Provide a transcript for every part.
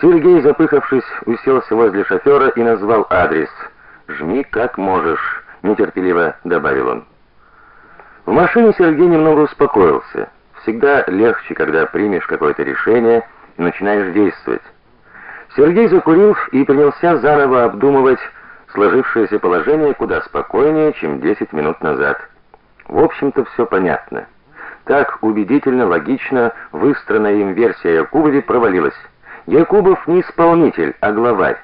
Сергей, запыхавшись, уселся возле шофера и назвал адрес. "Жми как можешь", нетерпеливо добавил он. В машине Сергей немного успокоился. Всегда легче, когда примешь какое-то решение и начинаешь действовать. Сергей закурил и принялся заново обдумывать сложившееся положение куда спокойнее, чем 10 минут назад. В общем-то все понятно. Так убедительно, логично выстроенная им версия Якубове провалилась. Якубов не исполнитель, а главарь.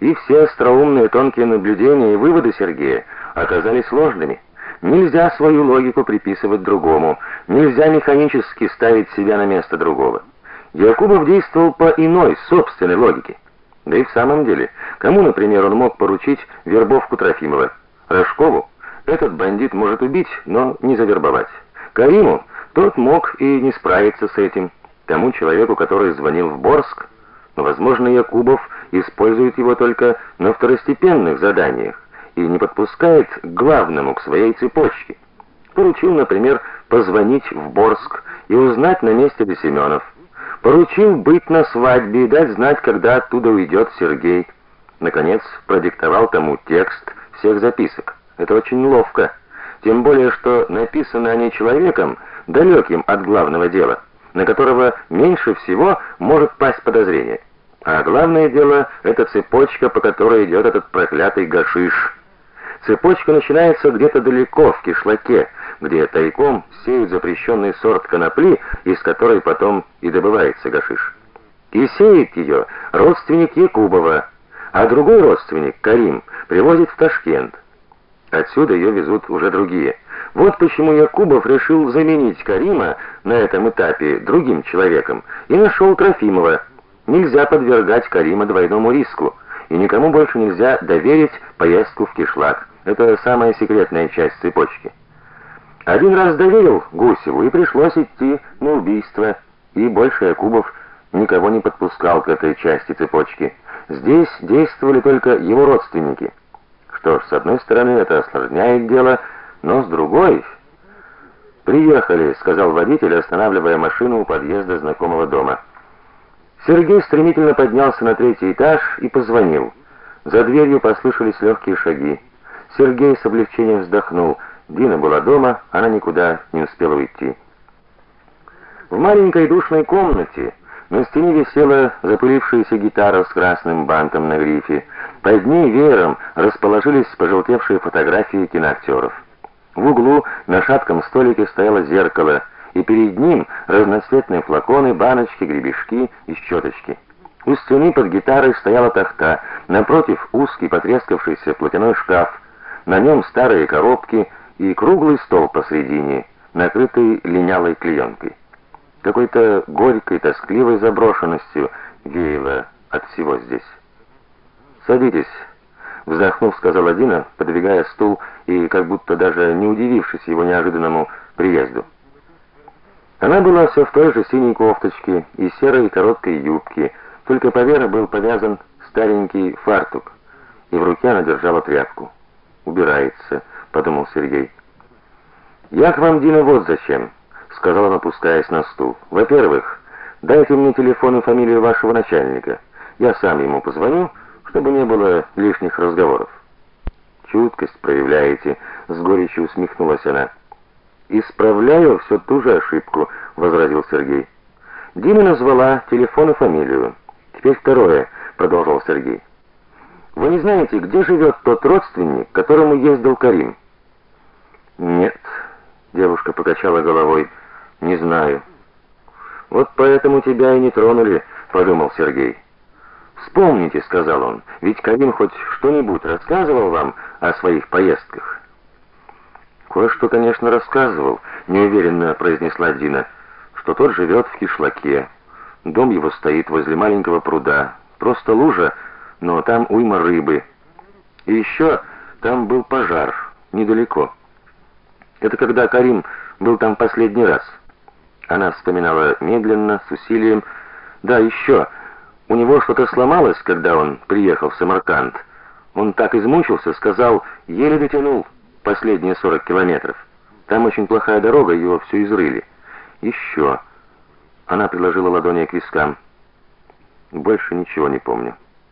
И все остроумные тонкие наблюдения и выводы Сергея оказались ложными. Нельзя свою логику приписывать другому, нельзя механически ставить себя на место другого. Якубов действовал по иной, собственной логике. Да и в самом деле, кому, например, он мог поручить вербовку Трофимова? Рожкову? Этот бандит может убить, но не завербовать. Кариму тот мог и не справиться с этим. Тому человеку, который звонил в Борск, но, возможно, Якубов использует его только на второстепенных заданиях и не подпускает к главному к своей цепочке. Поручил, например, позвонить в Борск и узнать, на месте ли Семенов. Поручил быть на свадьбе и дать знать, когда оттуда уйдет Сергей. Наконец, продиктовал тому текст всех записок. Это очень ловко, тем более что написаны они человеком, далеким от главного дела на которого меньше всего может пасть подозрение. А главное дело это цепочка, по которой идет этот проклятый гашиш. Цепочка начинается где-то далеко в кишлаке, где тайком сеют запрещенный сорт конопли, из которой потом и добывается гашиш. И сеет ее родственник Якубова, а другой родственник, Карим, привозит в Ташкент. Отсюда ее везут уже другие. Вот почему Якубов решил заменить Карима на этом этапе другим человеком и нашел Трофимова. Нельзя подвергать Карима двойному риску, и никому больше нельзя доверить поездку в Кишлак. Это самая секретная часть цепочки. Один раз доверил Гусеву, и пришлось идти на убийство, и больше Якубов никого не подпускал к этой части цепочки. Здесь действовали только его родственники. Что ж, с одной стороны, это осложняет дело, но с другой Приехали, сказал водитель, останавливая машину у подъезда знакомого дома. Сергей стремительно поднялся на третий этаж и позвонил. За дверью послышались легкие шаги. Сергей с облегчением вздохнул. Дина была дома, она никуда не успела уйти. В маленькой душной комнате на стене висела запылившаяся гитара с красным бантом на грифе. Под ней веером расположились пожелтевшие фотографии киноактеров. В углу на шатком столике стояло зеркало, и перед ним разноцветные флаконы, баночки, гребешки и щеточки. У стены под гитарой стояла тахта, напротив узкий потрескавшийся платяной шкаф. На нем старые коробки и круглый стол посредине, накрытый линялой клеенкой. Какой-то горькой, тоскливой заброшенностью веяло от всего здесь. "Садитесь", вздохнув, сказала Дина, подвигая стул и как будто даже не удивившись его неожиданному приезду. Она была все в той же синей кофточке и серой короткой юбке, только поверх был повязан старенький фартук, и в руке она держала тряпку. Убирается, подумал Сергей. Я к вам, Дина, вот зачем, сказала она, опускаясь на стул. Во-первых, дайте мне телефон и фамилию вашего начальника. Я сам ему позвоню чтобы не было лишних разговоров. Чуткость проявляете, с горечью усмехнулась она. Исправляю все ту же ошибку, возразил Сергей. Дима назвала телефон и фамилию. Теперь второе, продолжал Сергей. Вы не знаете, где живет тот родственник, к которому ездил Карим? Нет, девушка покачала головой. Не знаю. Вот поэтому тебя и не тронули, подумал Сергей. Вспомните, сказал он. Ведь Карим хоть что-нибудь рассказывал вам о своих поездках. Кое-что, конечно, рассказывал, неуверенно произнесла Дина, что тот живет в кишлаке. Дом его стоит возле маленького пруда. Просто лужа, но там уйма рыбы. И еще там был пожар недалеко. Это когда Карим был там последний раз. Она вспоминала медленно, с усилием. Да, еще у него что-то сломалось, когда он приехал в Самарканд. Он так измучился, сказал, еле дотянул последние 40 километров. Там очень плохая дорога, его все изрыли. Еще. Она приложила ладони к вискам. Больше ничего не помню.